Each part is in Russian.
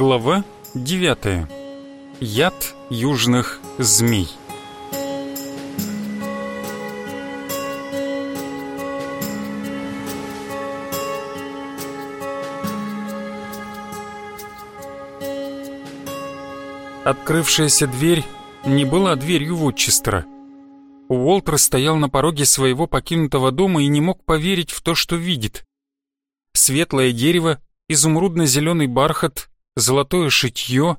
Глава 9. Яд южных змей. Открывшаяся дверь не была дверью Вудчестера. Уолтер стоял на пороге своего покинутого дома и не мог поверить в то, что видит. Светлое дерево, изумрудно-зеленый бархат, золотое шитье,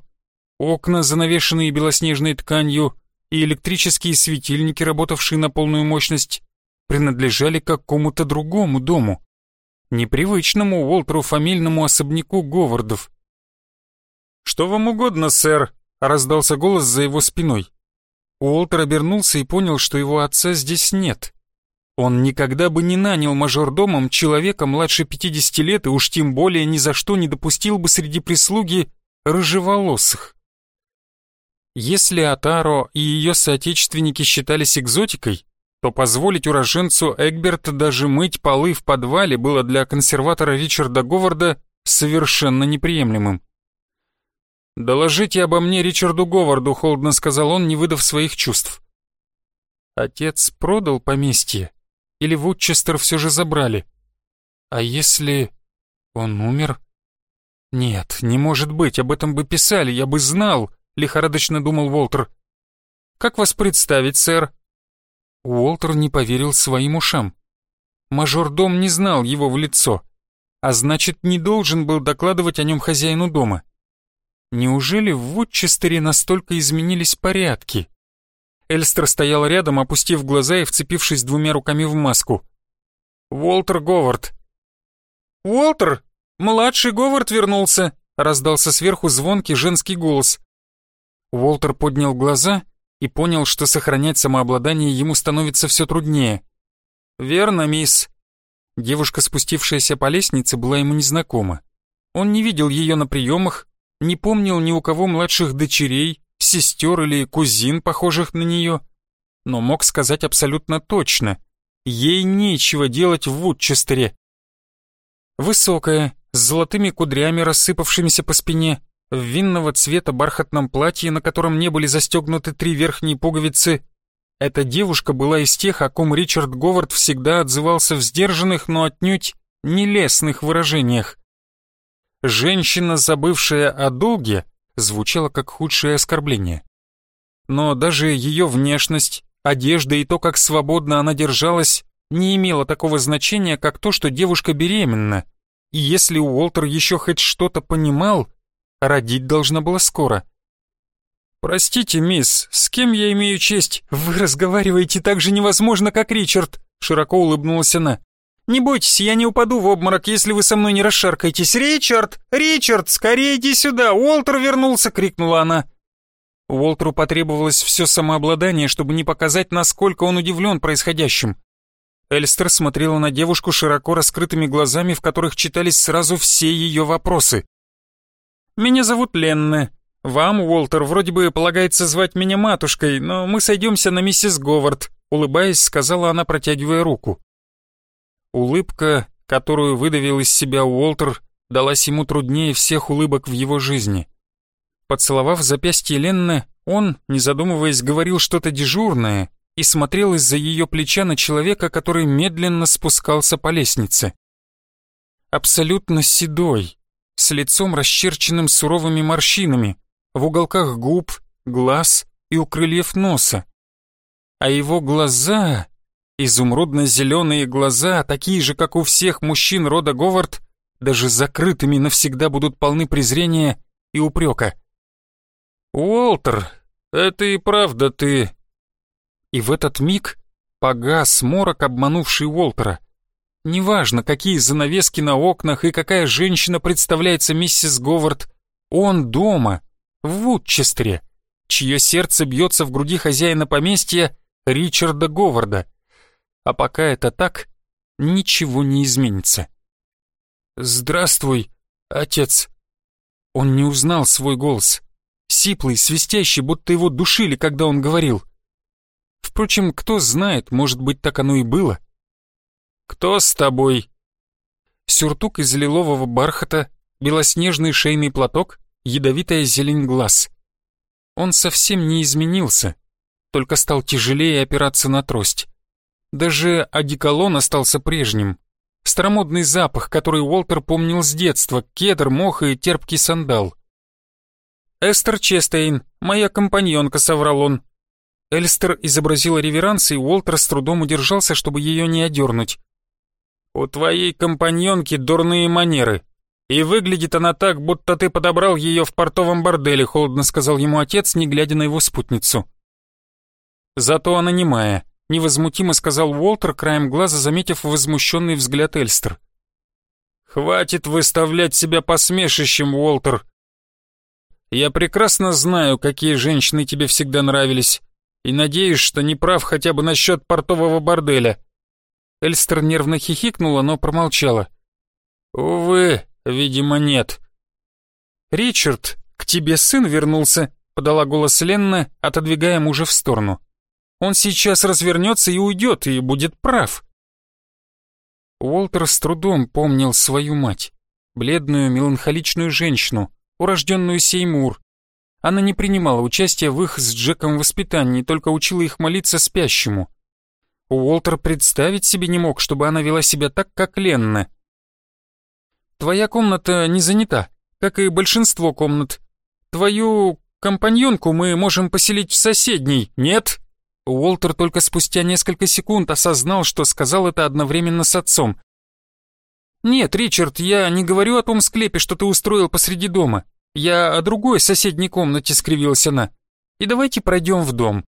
окна, занавешенные белоснежной тканью, и электрические светильники, работавшие на полную мощность, принадлежали какому-то другому дому, непривычному Уолтеру фамильному особняку Говардов. «Что вам угодно, сэр?» — раздался голос за его спиной. Уолтер обернулся и понял, что его отца здесь нет. Он никогда бы не нанял мажордомом человека младше 50 лет и уж тем более ни за что не допустил бы среди прислуги рыжеволосых. Если Атаро и ее соотечественники считались экзотикой, то позволить уроженцу Эгберта даже мыть полы в подвале было для консерватора Ричарда Говарда совершенно неприемлемым. «Доложите обо мне Ричарду Говарду», — холодно сказал он, не выдав своих чувств. Отец продал поместье, или Вудчестер все же забрали? А если он умер? Нет, не может быть, об этом бы писали, я бы знал, лихорадочно думал Уолтер. Как вас представить, сэр? Уолтер не поверил своим ушам. Мажордом не знал его в лицо, а значит, не должен был докладывать о нем хозяину дома. Неужели в Вудчестере настолько изменились порядки? Эльстер стоял рядом, опустив глаза и вцепившись двумя руками в маску. «Уолтер Говард». «Уолтер! Младший Говард вернулся!» — раздался сверху звонкий женский голос. Уолтер поднял глаза и понял, что сохранять самообладание ему становится все труднее. «Верно, мисс». Девушка, спустившаяся по лестнице, была ему незнакома. Он не видел ее на приемах, не помнил ни у кого младших дочерей, сестер или кузин, похожих на нее, но мог сказать абсолютно точно, ей нечего делать в Вудчестере. Высокая, с золотыми кудрями, рассыпавшимися по спине, в винного цвета бархатном платье, на котором не были застегнуты три верхние пуговицы, эта девушка была из тех, о ком Ричард Говард всегда отзывался в сдержанных, но отнюдь нелестных выражениях. Женщина, забывшая о долге, звучало как худшее оскорбление. Но даже ее внешность, одежда и то, как свободно она держалась, не имело такого значения, как то, что девушка беременна. И если Уолтер еще хоть что-то понимал, родить должна была скоро. «Простите, мисс, с кем я имею честь? Вы разговариваете так же невозможно, как Ричард», широко улыбнулась она. Не бойтесь, я не упаду в обморок, если вы со мной не расшаркаетесь. Ричард! Ричард, скорее иди сюда! Уолтер вернулся!» — крикнула она. Уолтеру потребовалось все самообладание, чтобы не показать, насколько он удивлен происходящим. Эльстер смотрела на девушку широко раскрытыми глазами, в которых читались сразу все ее вопросы. «Меня зовут Ленна. Вам, Уолтер, вроде бы полагается звать меня матушкой, но мы сойдемся на миссис Говард», улыбаясь, сказала она, протягивая руку. Улыбка, которую выдавил из себя Уолтер, далась ему труднее всех улыбок в его жизни. Поцеловав запястье Ленны, он, не задумываясь, говорил что-то дежурное и смотрел из-за ее плеча на человека, который медленно спускался по лестнице. Абсолютно седой, с лицом расчерченным суровыми морщинами, в уголках губ, глаз и у крыльев носа. А его глаза Изумрудно-зеленые глаза, такие же, как у всех мужчин рода Говард, даже закрытыми навсегда будут полны презрения и упрека. «Уолтер, это и правда ты...» И в этот миг погас морок, обманувший Уолтера. Неважно, какие занавески на окнах и какая женщина представляется миссис Говард, он дома, в Вудчестере, чье сердце бьется в груди хозяина поместья Ричарда Говарда. А пока это так, ничего не изменится. «Здравствуй, отец!» Он не узнал свой голос. Сиплый, свистящий, будто его душили, когда он говорил. Впрочем, кто знает, может быть, так оно и было. «Кто с тобой?» Сюртук из лилового бархата, белоснежный шейный платок, ядовитая зелень глаз. Он совсем не изменился, только стал тяжелее опираться на трость. Даже одеколон остался прежним. Старомодный запах, который Уолтер помнил с детства, кедр, мох и терпкий сандал. «Эстер Честейн, моя компаньонка», — соврал он. Эльстер изобразила реверанс, и Уолтер с трудом удержался, чтобы ее не одернуть. «У твоей компаньонки дурные манеры, и выглядит она так, будто ты подобрал ее в портовом борделе», — холодно сказал ему отец, не глядя на его спутницу. «Зато она немая», — невозмутимо сказал Уолтер, краем глаза заметив возмущенный взгляд Эльстер. «Хватит выставлять себя посмешищем, Уолтер. Я прекрасно знаю, какие женщины тебе всегда нравились, и надеюсь, что не прав хотя бы насчет портового борделя». Эльстер нервно хихикнула, но промолчала. «Увы, видимо, нет». «Ричард, к тебе сын вернулся», — подала голос Ленна, отодвигая мужа в сторону. «Он сейчас развернется и уйдет, и будет прав». Уолтер с трудом помнил свою мать, бледную меланхоличную женщину, урожденную Сеймур, она не принимала участия в их с Джеком воспитании, только учила их молиться спящему. Уолтер представить себе не мог, чтобы она вела себя так, как Ленна. «Твоя комната не занята, как и большинство комнат. Твою компаньонку мы можем поселить в соседней, нет?» Уолтер только спустя несколько секунд осознал, что сказал это одновременно с отцом. «Нет, Ричард, я не говорю о том склепе, что ты устроил посреди дома. «Я о другой соседней комнате», — скривилась она. «И давайте пройдем в дом.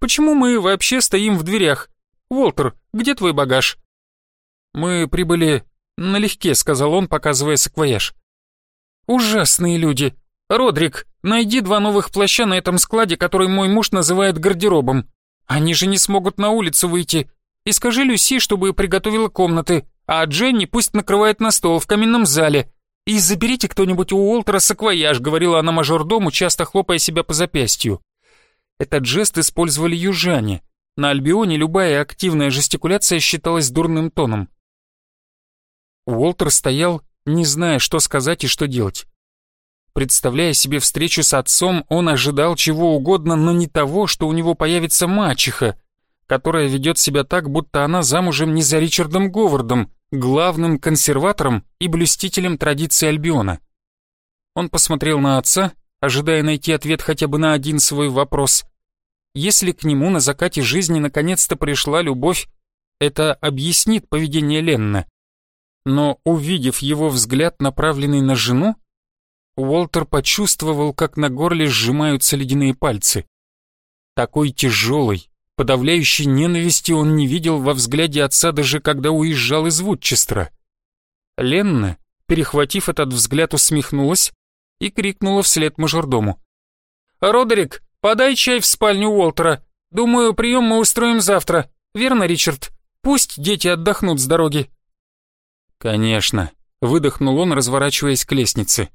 Почему мы вообще стоим в дверях? Уолтер, где твой багаж?» «Мы прибыли налегке», — сказал он, показывая саквояж. «Ужасные люди. Родрик, найди два новых плаща на этом складе, который мой муж называет гардеробом. Они же не смогут на улицу выйти. И скажи Люси, чтобы приготовила комнаты, а Дженни пусть накрывает на стол в каминном зале. «И заберите кто-нибудь у Уолтера саквояж», — говорила она мажордому, часто хлопая себя по запястью. Этот жест использовали южане. На Альбионе любая активная жестикуляция считалась дурным тоном. Уолтер стоял, не зная, что сказать и что делать. Представляя себе встречу с отцом, он ожидал чего угодно, но не того, что у него появится мачеха, которая ведет себя так, будто она замужем не за Ричардом Говардом, главным консерватором и блюстителем традиции Альбиона. Он посмотрел на отца, ожидая найти ответ хотя бы на один свой вопрос. Если к нему на закате жизни наконец-то пришла любовь, это объяснит поведение Ленна. Но увидев его взгляд, направленный на жену, Уолтер почувствовал, как на горле сжимаются ледяные пальцы. Такой тяжелый, Подавляющей ненависти он не видел во взгляде отца даже когда уезжал из Вудчестера. Ленна, перехватив этот взгляд, усмехнулась и крикнула вслед мажордому. «Родерик, подай чай в спальню Уолтера. Думаю, прием мы устроим завтра. Верно, Ричард? Пусть дети отдохнут с дороги». «Конечно», — выдохнул он, разворачиваясь к лестнице.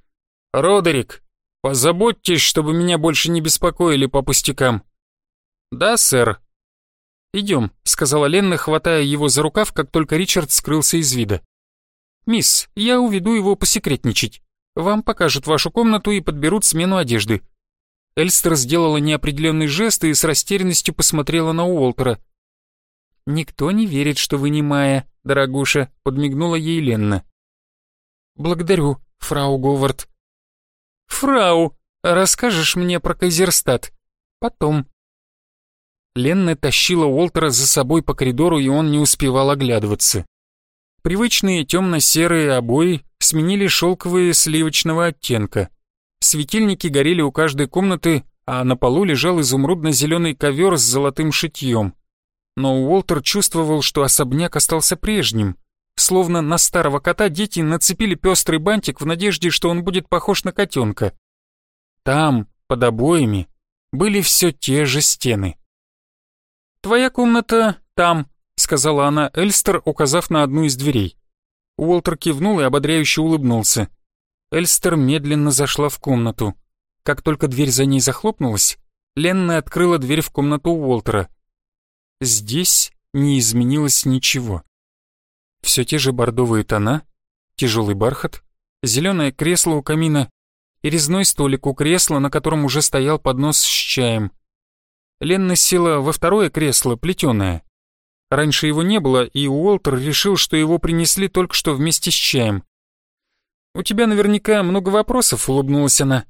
«Родерик, позаботьтесь, чтобы меня больше не беспокоили по пустякам». «Да, сэр», «Идем», — сказала Ленна, хватая его за рукав, как только Ричард скрылся из вида. «Мисс, я уведу его посекретничать. Вам покажут вашу комнату и подберут смену одежды». Эльстер сделала неопределенный жест и с растерянностью посмотрела на Уолтера. «Никто не верит, что вы не Майя, дорогуша», — подмигнула ей Ленна. «Благодарю, фрау Говард». «Фрау, расскажешь мне про Кайзерстад?» «Потом», Ленна тащила Уолтера за собой по коридору, и он не успевал оглядываться. Привычные темно-серые обои сменили шелковые сливочного оттенка. Светильники горели у каждой комнаты, а на полу лежал изумрудно-зеленый ковер с золотым шитьем. Но Уолтер чувствовал, что особняк остался прежним. Словно на старого кота дети нацепили пестрый бантик в надежде, что он будет похож на котенка. Там, под обоями, были все те же стены. «Твоя комната там», — сказала она Эльстер, указав на одну из дверей. Уолтер кивнул и ободряюще улыбнулся. Эльстер медленно зашла в комнату. Как только дверь за ней захлопнулась, Ленна открыла дверь в комнату Уолтера. Здесь не изменилось ничего. Все те же бордовые тона, тяжелый бархат, зеленое кресло у камина и резной столик у кресла, на котором уже стоял поднос с чаем. Ленна села во второе кресло, плетеное. Раньше его не было, и Уолтер решил, что его принесли только что вместе с чаем. «У тебя наверняка много вопросов», — улыбнулась она.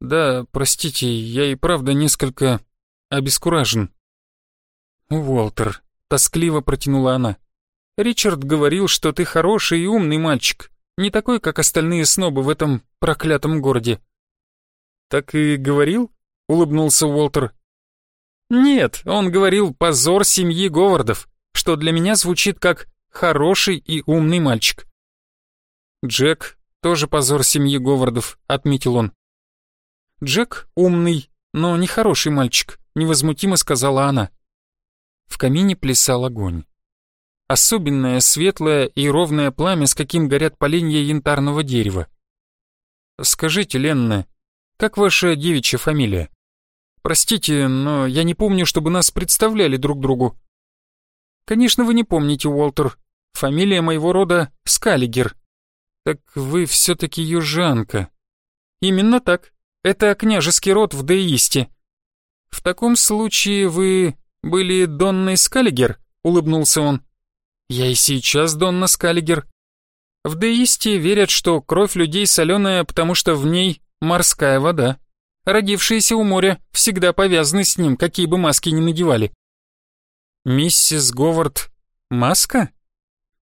«Да, простите, я и правда несколько обескуражен». «Уолтер», — тоскливо протянула она. «Ричард говорил, что ты хороший и умный мальчик, не такой, как остальные снобы в этом проклятом городе». «Так и говорил?» — улыбнулся Уолтер. Нет, он говорил «позор семьи Говардов», что для меня звучит как «хороший и умный мальчик». Джек тоже позор семьи Говардов, отметил он. Джек умный, но не хороший мальчик, невозмутимо сказала она. В камине плясал огонь. Особенное светлое и ровное пламя, с каким горят поленья янтарного дерева. «Скажите, Ленна, как ваша девичья фамилия?» Простите, но я не помню, чтобы нас представляли друг другу. Конечно, вы не помните, Уолтер. Фамилия моего рода Скаллигер. Так вы все-таки южанка. Именно так. Это княжеский род в Деисте. В таком случае вы были Донной Скаллигер, улыбнулся он. Я и сейчас Донна Скаллигер. В Деисте верят, что кровь людей соленая, потому что в ней морская вода родившиеся у моря, всегда повязаны с ним, какие бы маски ни надевали. Миссис Говард маска?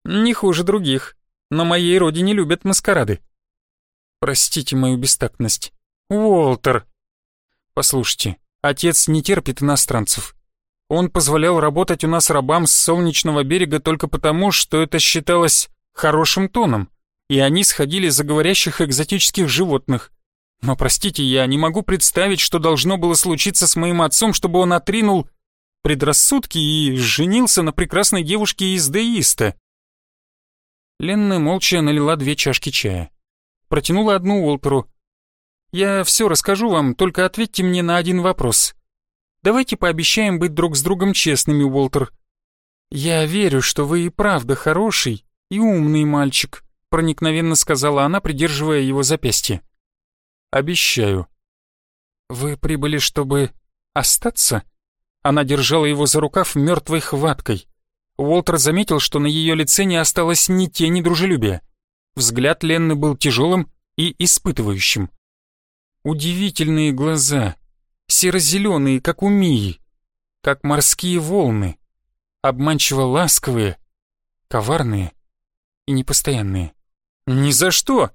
Не хуже других. На моей родине любят маскарады. Простите мою бестактность. Уолтер. Послушайте, отец не терпит иностранцев. Он позволял работать у нас рабам с солнечного берега только потому, что это считалось хорошим тоном, и они сходили за говорящих экзотических животных, но, простите, я не могу представить, что должно было случиться с моим отцом, чтобы он отринул предрассудки и женился на прекрасной девушке из Деиста. Ленна молча налила две чашки чая. Протянула одну Уолтеру. «Я все расскажу вам, только ответьте мне на один вопрос. Давайте пообещаем быть друг с другом честными, Уолтер. Я верю, что вы и правда хороший и умный мальчик», проникновенно сказала она, придерживая его запястье. Обещаю». «Вы прибыли, чтобы остаться?» Она держала его за рукав мертвой хваткой. Уолтер заметил, что на ее лице не осталось ни тени дружелюбия. Взгляд Ленны был тяжелым и испытывающим. Удивительные глаза, серо-зеленые, как у Мии, как морские волны, обманчиво ласковые, коварные и непостоянные. «Ни за что!»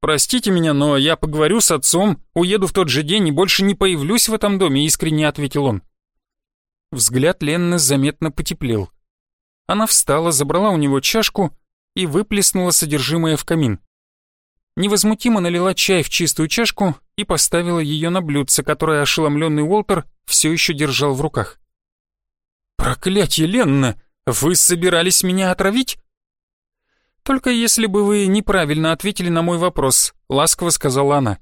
«Простите меня, но я поговорю с отцом, уеду в тот же день и больше не появлюсь в этом доме», — искренне ответил он. Взгляд Ленны заметно потеплел. Она встала, забрала у него чашку и выплеснула содержимое в камин. Невозмутимо налила чай в чистую чашку и поставила ее на блюдце, которое ошеломленный Уолтер все еще держал в руках. «Проклятье, Ленна! Вы собирались меня отравить?» «Только если бы вы неправильно ответили на мой вопрос», — ласково сказала она.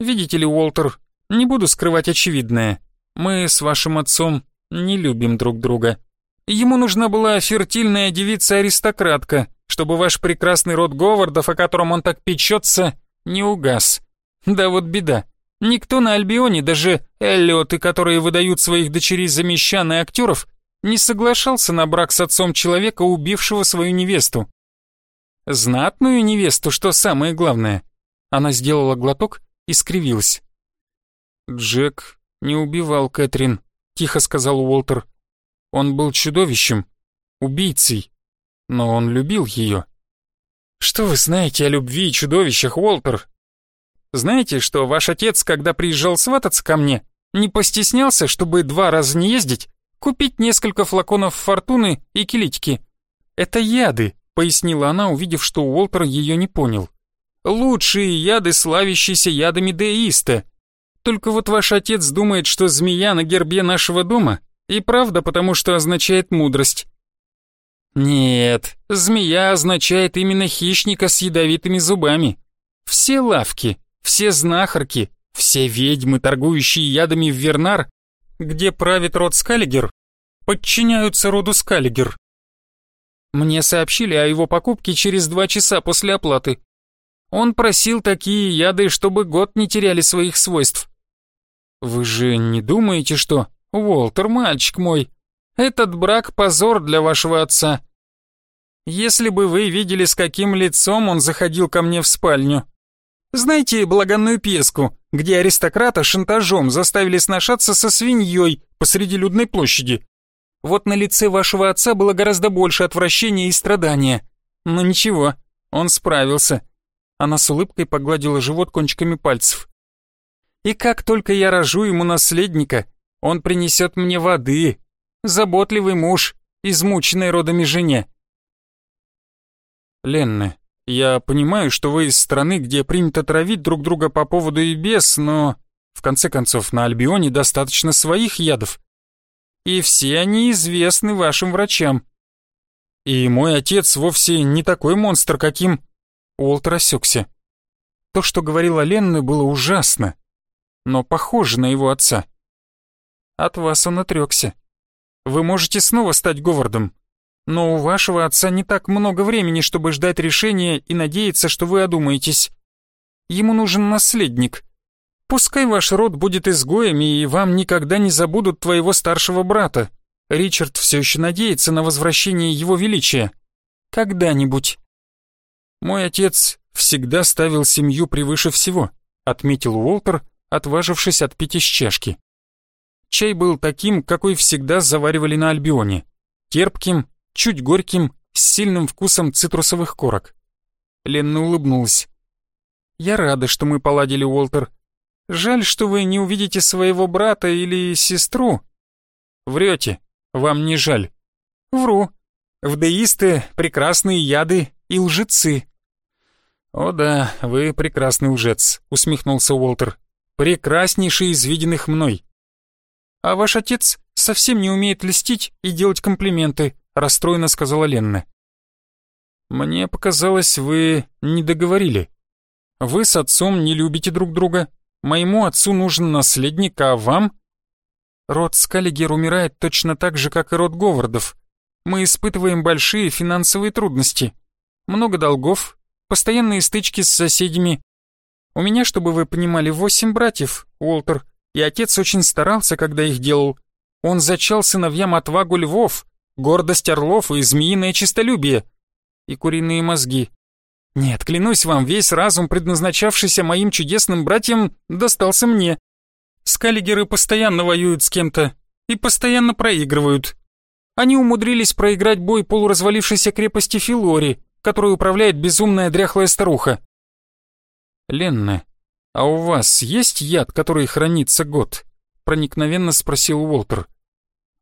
«Видите ли, Уолтер, не буду скрывать очевидное. Мы с вашим отцом не любим друг друга. Ему нужна была фертильная девица-аристократка, чтобы ваш прекрасный род Говардов, о котором он так печется, не угас. Да вот беда. Никто на Альбионе, даже Эллиоты, которые выдают своих дочерей за мещан и актеров, не соглашался на брак с отцом человека, убившего свою невесту. Знатную невесту, что самое главное. Она сделала глоток и скривилась. «Джек не убивал Кэтрин», — тихо сказал Уолтер. «Он был чудовищем, убийцей, но он любил ее». «Что вы знаете о любви и чудовищах, Уолтер?» «Знаете, что ваш отец, когда приезжал свататься ко мне, не постеснялся, чтобы два раза не ездить, купить несколько флаконов фортуны и килитики? Это яды, пояснила она, увидев, что Уолтер ее не понял. «Лучшие яды, славящиеся ядами деиста. Только вот ваш отец думает, что змея на гербе нашего дома и правда, потому что означает мудрость». «Нет, змея означает именно хищника с ядовитыми зубами. Все лавки, все знахарки, все ведьмы, торгующие ядами в Вернар, где правит род Скаллигер, подчиняются роду Скаллигер. Мне сообщили о его покупке через два часа после оплаты. Он просил такие яды, чтобы год не теряли своих свойств. Вы же не думаете, что... Уолтер, мальчик мой, этот брак — позор для вашего отца. Если бы вы видели, с каким лицом он заходил ко мне в спальню. Знаете благанную пьеску, где аристократа шантажом заставили сношаться со свиньей посреди людной площади? Вот на лице вашего отца было гораздо больше отвращения и страдания. Но ничего, он справился. Она с улыбкой погладила живот кончиками пальцев. И как только я рожу ему наследника, он принесет мне воды. Заботливый муж, измученной родами жене. Ленна, я понимаю, что вы из страны, где принято травить друг друга по поводу и без, но... В конце концов, на Альбионе достаточно своих ядов и все они известны вашим врачам. И мой отец вовсе не такой монстр, каким...» Уолтер осекся. То, что говорила Ленна, было ужасно, но похоже на его отца. От вас он отрекся. Вы можете снова стать Говардом, но у вашего отца не так много времени, чтобы ждать решения и надеяться, что вы одумаетесь. Ему нужен наследник, Пускай ваш род будет изгоями, и вам никогда не забудут твоего старшего брата. Ричард все еще надеется на возвращение его величия. Когда-нибудь. Мой отец всегда ставил семью превыше всего, отметил Уолтер, отважившись отпить из чашки. Чай был таким, какой всегда заваривали на Альбионе. Терпким, чуть горьким, с сильным вкусом цитрусовых корок. Ленна улыбнулась. «Я рада, что мы поладили, Уолтер. Жаль, что вы не увидите своего брата или сестру. Врете, вам не жаль. Вру. Вдеисты — прекрасные яды и лжецы. О да, вы прекрасный лжец, усмехнулся Уолтер. Прекраснейший из виденных мной. А ваш отец совсем не умеет льстить и делать комплименты, расстроенно сказала Ленна. Мне показалось, вы не договорили. Вы с отцом не любите друг друга, Моему отцу нужен наследник, а вам? Род Скаллигер умирает точно так же, как и род Говардов. Мы испытываем большие финансовые трудности. Много долгов, постоянные стычки с соседями. У меня, чтобы вы понимали, восемь братьев, Уолтер, и отец очень старался, когда их делал. Он зачал сыновьям отвагу львов, гордость орлов и змеиное честолюбие. И куриные мозги. Нет, клянусь вам, весь разум, предназначавшийся моим чудесным братьям, достался мне. Скаллигеры постоянно воюют с кем-то и постоянно проигрывают. Они умудрились проиграть бой полуразвалившейся крепости Филори, которой управляет безумная дряхлая старуха. «Ленна, а у вас есть яд, который хранится год?» — проникновенно спросил Уолтер.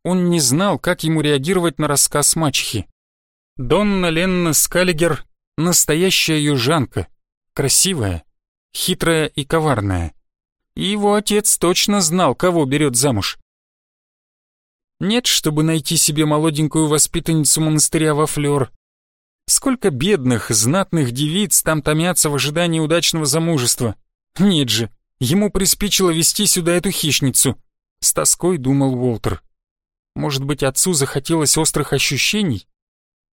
Он не знал, как ему реагировать на рассказ мачехи. Донна Ленна Скаллигер Настоящая южанка, красивая, хитрая и коварная. И его отец точно знал, кого берет замуж. Нет, чтобы найти себе молоденькую воспитанницу монастыря во Флёр. Сколько бедных, знатных девиц там томятся в ожидании удачного замужества. Нет же, ему приспичило вести сюда эту хищницу. С тоской думал Уолтер. Может быть, отцу захотелось острых ощущений?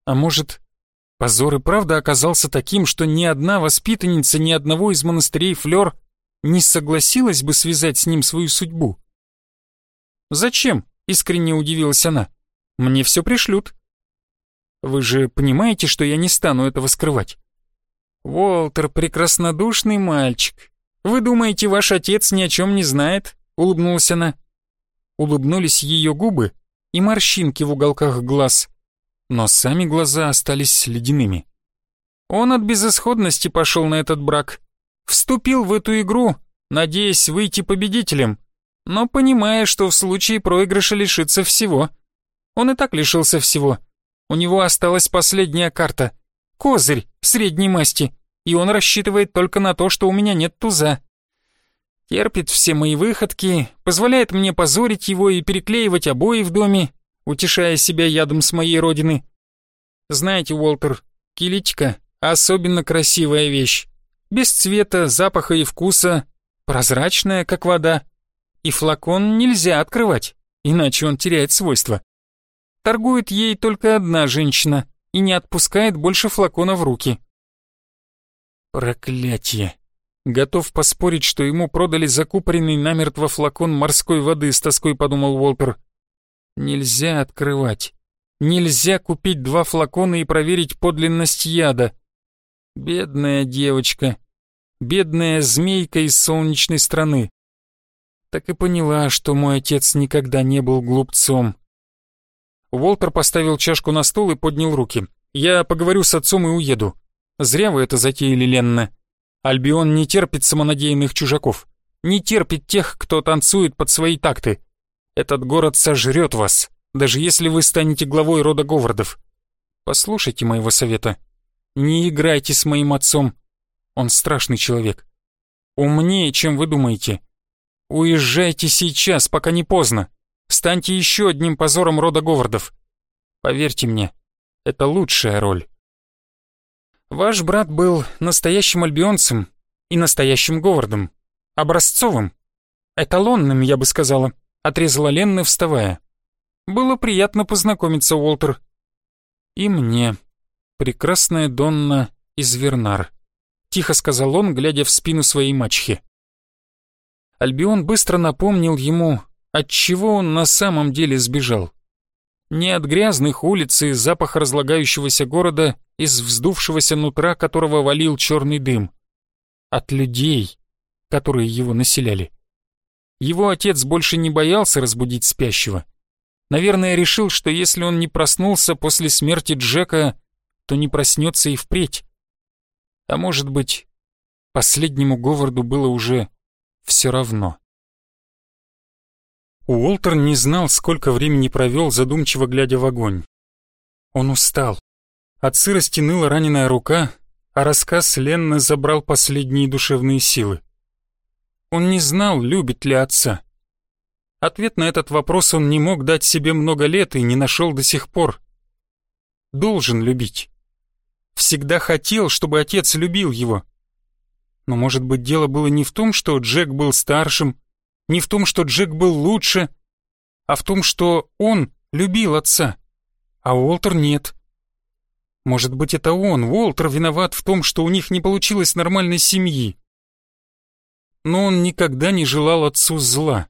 А может, Позор и правда оказался таким, что ни одна воспитанница ни одного из монастырей Флёр не согласилась бы связать с ним свою судьбу. «Зачем?» — искренне удивилась она. «Мне все пришлют». «Вы же понимаете, что я не стану этого скрывать?» «Уолтер — прекраснодушный мальчик. Вы думаете, ваш отец ни о чем не знает?» — улыбнулась она. Улыбнулись ее губы и морщинки в уголках глаз но сами глаза остались ледяными. Он от безысходности пошел на этот брак. Вступил в эту игру, надеясь выйти победителем, но понимая, что в случае проигрыша лишится всего. Он и так лишился всего. У него осталась последняя карта. Козырь средней масти, и он рассчитывает только на то, что у меня нет туза. Терпит все мои выходки, позволяет мне позорить его и переклеивать обои в доме, утешая себя ядом с моей родины. Знаете, Уолтер, киличка — особенно красивая вещь. Без цвета, запаха и вкуса, прозрачная, как вода. И флакон нельзя открывать, иначе он теряет свойства. Торгует ей только одна женщина и не отпускает больше флакона в руки. Проклятие. Готов поспорить, что ему продали закупоренный намертво флакон морской воды, с тоской подумал Уолтер. Нельзя открывать. Нельзя купить два флакона и проверить подлинность яда. Бедная девочка. Бедная змейка из солнечной страны. Так и поняла, что мой отец никогда не был глупцом. Уолтер поставил чашку на стол и поднял руки. «Я поговорю с отцом и уеду. Зря вы это затеяли, Ленна. Альбион не терпит самонадеянных чужаков. Не терпит тех, кто танцует под свои такты. Этот город сожрет вас, даже если вы станете главой рода Говардов. Послушайте моего совета. Не играйте с моим отцом. Он страшный человек. Умнее, чем вы думаете. Уезжайте сейчас, пока не поздно. Станьте еще одним позором рода Говардов. Поверьте мне, это лучшая роль. Ваш брат был настоящим альбионцем и настоящим Говардом. Образцовым. Эталонным, я бы сказала, отрезала Ленна, вставая. Было приятно познакомиться, Уолтер. И мне. Прекрасная Донна из Вернар. Тихо сказал он, глядя в спину своей мачехи. Альбион быстро напомнил ему, от чего он на самом деле сбежал. Не от грязных улиц и запаха разлагающегося города, из вздувшегося нутра которого валил черный дым. От людей, которые его населяли. Его отец больше не боялся разбудить спящего. Наверное, решил, что если он не проснулся после смерти Джека, то не проснется и впредь. А может быть, последнему Говарду было уже все равно. Уолтер не знал, сколько времени провел, задумчиво глядя в огонь. Он устал. От сырости ныла раненая рука, а рассказ Ленны забрал последние душевные силы. Он не знал, любит ли отца. Ответ на этот вопрос он не мог дать себе много лет и не нашел до сих пор. Должен любить. Всегда хотел, чтобы отец любил его. Но, может быть, дело было не в том, что Джек был старшим, не в том, что Джек был лучше, а в том, что он любил отца, а Уолтер нет. Может быть, это он, Уолтер, виноват в том, что у них не получилось нормальной семьи. Но он никогда не желал отцу зла.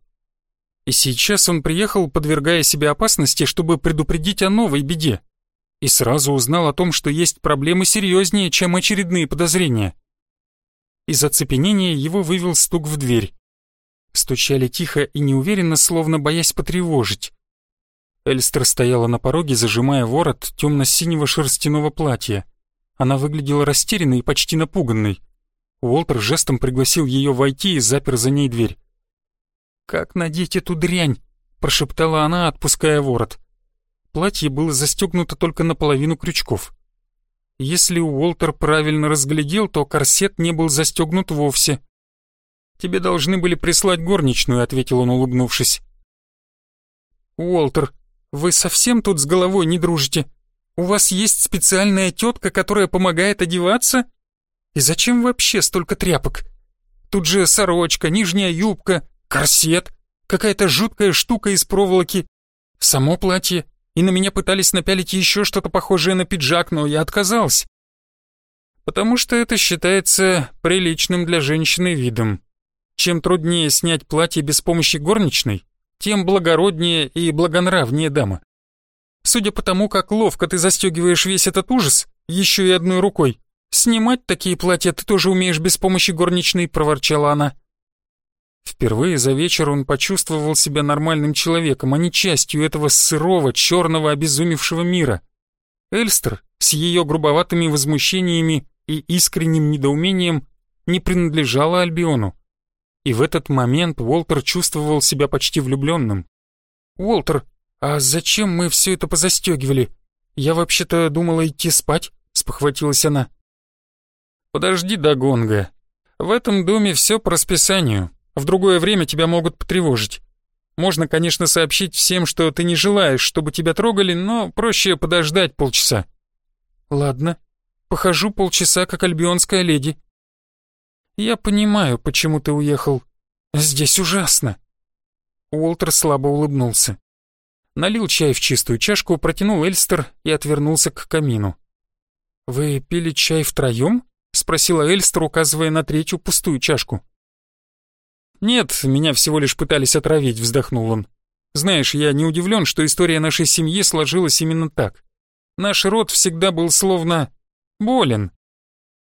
И сейчас он приехал, подвергая себя опасности, чтобы предупредить о новой беде. И сразу узнал о том, что есть проблемы серьезнее, чем очередные подозрения. Из оцепенения его вывел стук в дверь. Стучали тихо и неуверенно, словно боясь потревожить. Эльстер стояла на пороге, зажимая ворот темно-синего шерстяного платья. Она выглядела растерянной и почти напуганной. Уолтер жестом пригласил ее войти и запер за ней дверь. «Как надеть эту дрянь?» — прошептала она, отпуская ворот. Платье было застегнуто только наполовину крючков. Если Уолтер правильно разглядел, то корсет не был застегнут вовсе. «Тебе должны были прислать горничную», — ответил он, улыбнувшись. «Уолтер, вы совсем тут с головой не дружите? У вас есть специальная тетка, которая помогает одеваться? И зачем вообще столько тряпок? Тут же сорочка, нижняя юбка, корсет, какая-то жуткая штука из проволоки, само платье, и на меня пытались напялить еще что-то похожее на пиджак, но я отказался. Потому что это считается приличным для женщины видом. Чем труднее снять платье без помощи горничной, тем благороднее и благонравнее дама. Судя по тому, как ловко ты застегиваешь весь этот ужас, еще и одной рукой, снимать такие платья ты тоже умеешь без помощи горничной, проворчала она. Впервые за вечер он почувствовал себя нормальным человеком, а не частью этого сырого, черного, обезумевшего мира. Эльстер с ее грубоватыми возмущениями и искренним недоумением не принадлежала Альбиону. И в этот момент Уолтер чувствовал себя почти влюбленным. «Уолтер, а зачем мы все это позастегивали? Я вообще-то думала идти спать», — спохватилась она. «Подожди до гонга. В этом доме все по расписанию. В другое время тебя могут потревожить. Можно, конечно, сообщить всем, что ты не желаешь, чтобы тебя трогали, но проще подождать полчаса». «Ладно, похожу полчаса, как альбионская леди», «Я понимаю, почему ты уехал. Здесь ужасно». Уолтер слабо улыбнулся. Налил чай в чистую чашку, протянул Эльстер и отвернулся к камину. «Вы пили чай втроем?» — спросила Эльстер, указывая на третью пустую чашку. «Нет, меня всего лишь пытались отравить», — вздохнул он. «Знаешь, я не удивлен, что история нашей семьи сложилась именно так. Наш род всегда был словно болен.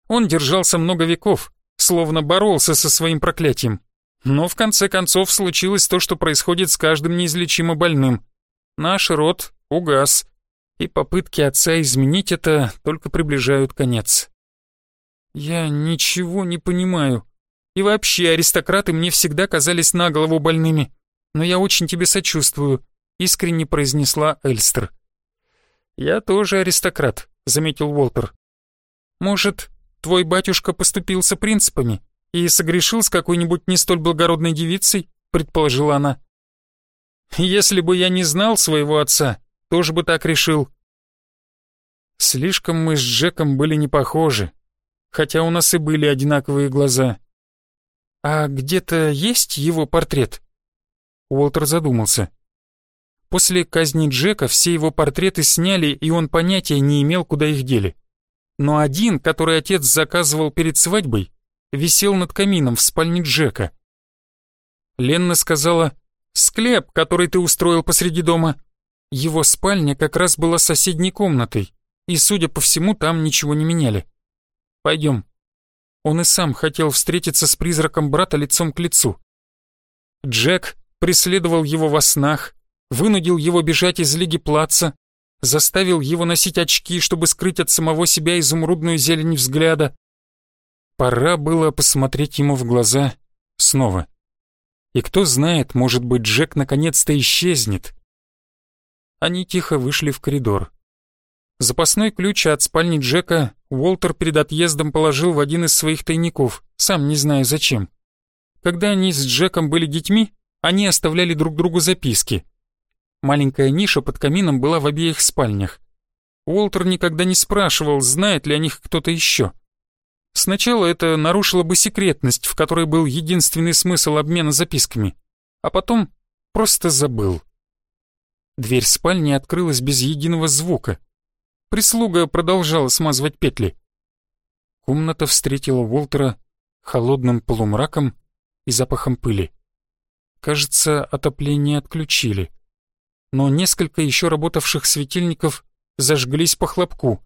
Он держался много веков, словно боролся со своим проклятием. Но в конце концов случилось то, что происходит с каждым неизлечимо больным. Наш род угас, и попытки отца изменить это только приближают конец. Я ничего не понимаю. И вообще, аристократы мне всегда казались на голову больными. Но я очень тебе сочувствую, искренне произнесла Эльстер. Я тоже аристократ, заметил Уолтер. Может, твой батюшка поступился принципами и согрешил с какой-нибудь не столь благородной девицей, предположила она. Если бы я не знал своего отца, тоже бы так решил. Слишком мы с Джеком были не похожи, хотя у нас и были одинаковые глаза. А где-то есть его портрет? Уолтер задумался. После казни Джека все его портреты сняли, и он понятия не имел, куда их дели. Но один, который отец заказывал перед свадьбой, висел над камином в спальне Джека. Ленна сказала, «Склеп, который ты устроил посреди дома». Его спальня как раз была соседней комнатой, и, судя по всему, там ничего не меняли. Пойдем. Он и сам хотел встретиться с призраком брата лицом к лицу. Джек преследовал его во снах, вынудил его бежать из Лиги Плаца, заставил его носить очки, чтобы скрыть от самого себя изумрудную зелень взгляда. Пора было посмотреть ему в глаза снова. И кто знает, может быть, Джек наконец-то исчезнет. Они тихо вышли в коридор. Запасной ключ от спальни Джека Уолтер перед отъездом положил в один из своих тайников, сам не знаю зачем. Когда они с Джеком были детьми, они оставляли друг другу записки. Маленькая ниша под камином была в обеих спальнях. Уолтер никогда не спрашивал, знает ли о них кто-то еще. Сначала это нарушило бы секретность, в которой был единственный смысл обмена записками, а потом просто забыл. Дверь спальни открылась без единого звука. Прислуга продолжала смазывать петли. Комната встретила Уолтера холодным полумраком и запахом пыли. Кажется, отопление отключили. Но несколько еще работавших светильников зажглись по хлопку.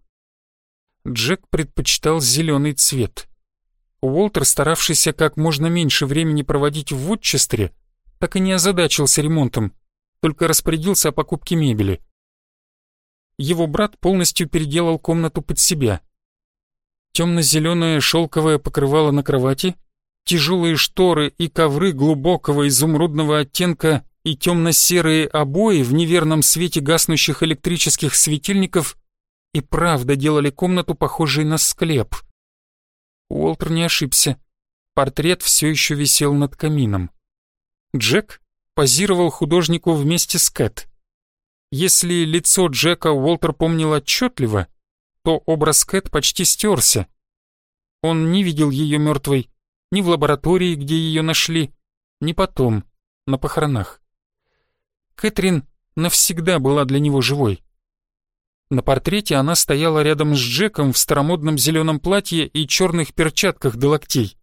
Джек предпочитал зеленый цвет. Уолтер, старавшийся как можно меньше времени проводить в Вудчестере, так и не озадачился ремонтом, только распорядился о покупке мебели его брат полностью переделал комнату под себя. Темно-зеленое шелковое покрывало на кровати, тяжелые шторы и ковры глубокого изумрудного оттенка и темно-серые обои в неверном свете гаснущих электрических светильников и правда делали комнату похожей на склеп. Уолтер не ошибся. Портрет все еще висел над камином. Джек позировал художнику вместе с Кэт. Если лицо Джека Уолтер помнил отчетливо, то образ Кэт почти стерся. Он не видел ее мертвой ни в лаборатории, где ее нашли, ни потом, на похоронах. Кэтрин навсегда была для него живой. На портрете она стояла рядом с Джеком в старомодном зеленом платье и черных перчатках до локтей.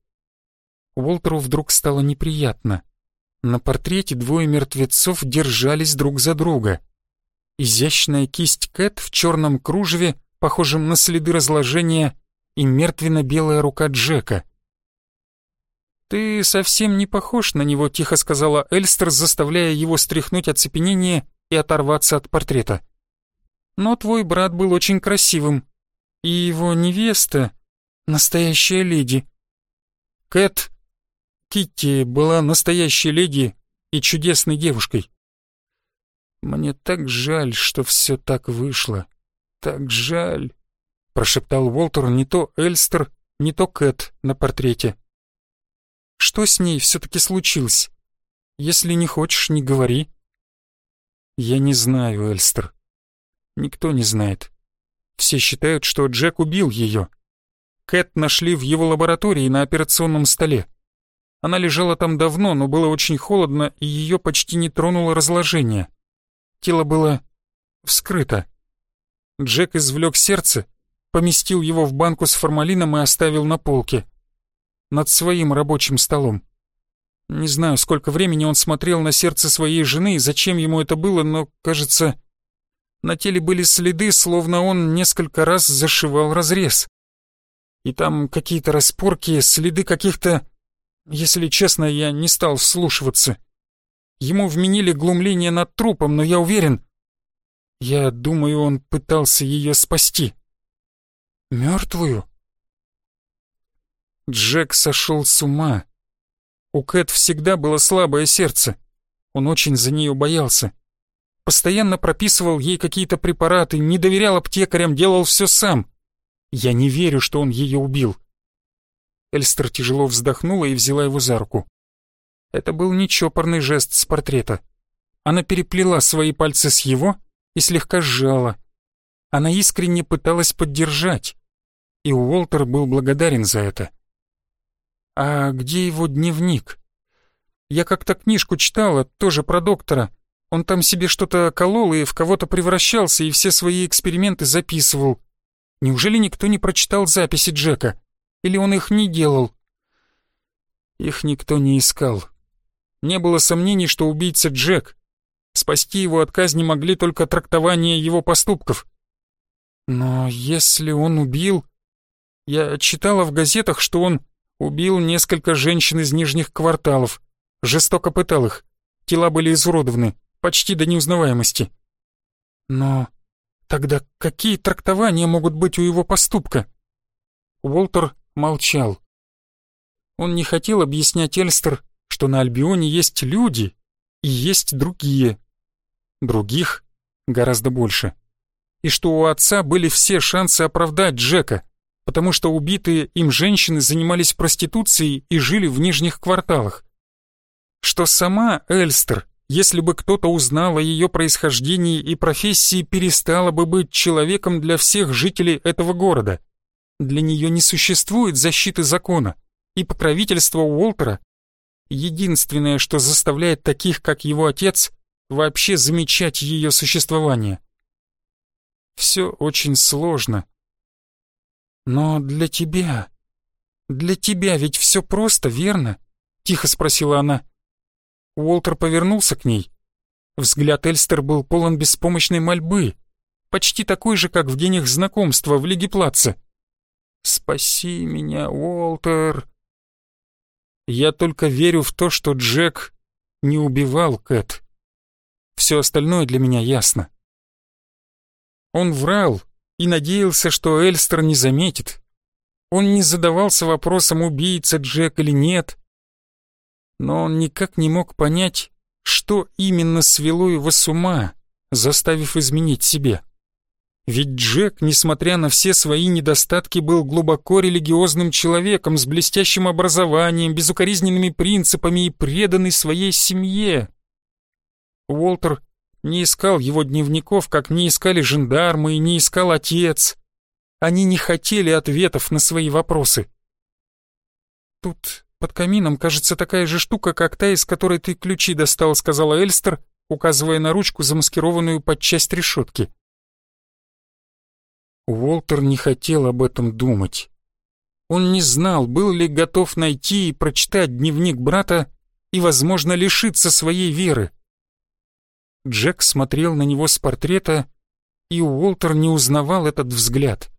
Уолтеру вдруг стало неприятно. На портрете двое мертвецов держались друг за друга. Изящная кисть Кэт в черном кружеве, похожем на следы разложения, и мертвенно-белая рука Джека. «Ты совсем не похож на него», — тихо сказала Эльстер, заставляя его стряхнуть оцепенение и оторваться от портрета. «Но твой брат был очень красивым, и его невеста — настоящая леди». Кэт, Китти была настоящей леди и чудесной девушкой. «Мне так жаль, что все так вышло. Так жаль», — прошептал Уолтер не то Эльстер, не то Кэт на портрете. «Что с ней все-таки случилось? Если не хочешь, не говори». «Я не знаю, Эльстер. Никто не знает. Все считают, что Джек убил ее. Кэт нашли в его лаборатории на операционном столе. Она лежала там давно, но было очень холодно, и ее почти не тронуло разложение. Тело было вскрыто. Джек извлек сердце поместил его в банку с формалином и оставил на полке. Над своим рабочим столом. Не знаю, сколько времени он смотрел на сердце своей жены и зачем ему это было, но, кажется, на теле были следы, словно он несколько раз зашивал разрез. И там какие-то распорки, следы каких-то... Если честно, я не стал вслушиваться. Ему вменили глумление над трупом, но я уверен... Я думаю, он пытался ее спасти. Мертвую? Джек сошел с ума. У Кэт всегда было слабое сердце. Он очень за нее боялся. Постоянно прописывал ей какие-то препараты, не доверял аптекарям, делал все сам. Я не верю, что он ее убил. Эльстер тяжело вздохнула и взяла его за руку. Это был нечопорный жест с портрета. Она переплела свои пальцы с его и слегка сжала. Она искренне пыталась поддержать, и Уолтер был благодарен за это. «А где его дневник?» «Я как-то книжку читала, тоже про доктора. Он там себе что-то колол и в кого-то превращался, и все свои эксперименты записывал. Неужели никто не прочитал записи Джека? Или он их не делал?» Их никто не искал. Не было сомнений, что убийца Джек. Спасти его от казни могли только трактование его поступков. Но если он убил... Я читала в газетах, что он убил несколько женщин из нижних кварталов, жестоко пытал их. Тела были изуродованы, почти до неузнаваемости. Но тогда какие трактования могут быть у его поступка? Уолтер молчал. Он не хотел объяснять Эльстер, что на Альбионе есть люди и есть другие. Других гораздо больше. И что у отца были все шансы оправдать Джека, потому что убитые им женщины занимались проституцией и жили в нижних кварталах. Что сама Эльстер, если бы кто-то узнал о ее происхождении и профессии, перестала бы быть человеком для всех жителей этого города. Для нее не существует защиты закона, и покровительство Уолтера единственное, что заставляет таких, как его отец, вообще замечать ее существование. Все очень сложно. Но для тебя... Для тебя ведь все просто, верно? Тихо спросила она. Уолтер повернулся к ней. Взгляд Эльстер был полон беспомощной мольбы, почти такой же, как в день их знакомства в Лиге Плаца. «Спаси меня, Уолтер!» Я только верю в то, что Джек не убивал Кэт. Все остальное для меня ясно. Он врал и надеялся, что Эльстер не заметит. Он не задавался вопросом, убийца Джек или нет. Но он никак не мог понять, что именно свело его с ума, заставив изменить себе. Ведь Джек, несмотря на все свои недостатки, был глубоко религиозным человеком с блестящим образованием, безукоризненными принципами и преданный своей семье. Уолтер не искал его дневников, как не искали жандармы и не искал отец. Они не хотели ответов на свои вопросы. «Тут под камином, кажется, такая же штука, как та, из которой ты ключи достал», сказала Эльстер, указывая на ручку, замаскированную под часть решетки. Уолтер не хотел об этом думать. Он не знал, был ли готов найти и прочитать дневник брата и, возможно, лишиться своей веры. Джек смотрел на него с портрета, и Уолтер не узнавал этот взгляд.